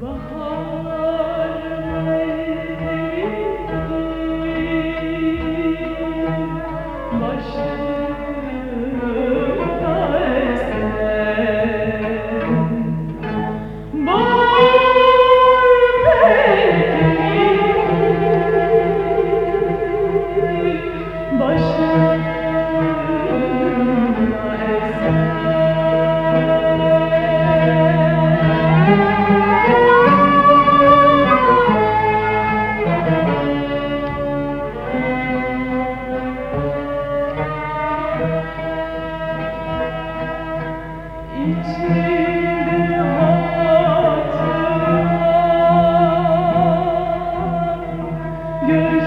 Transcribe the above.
Bahar meyveli, başta Göz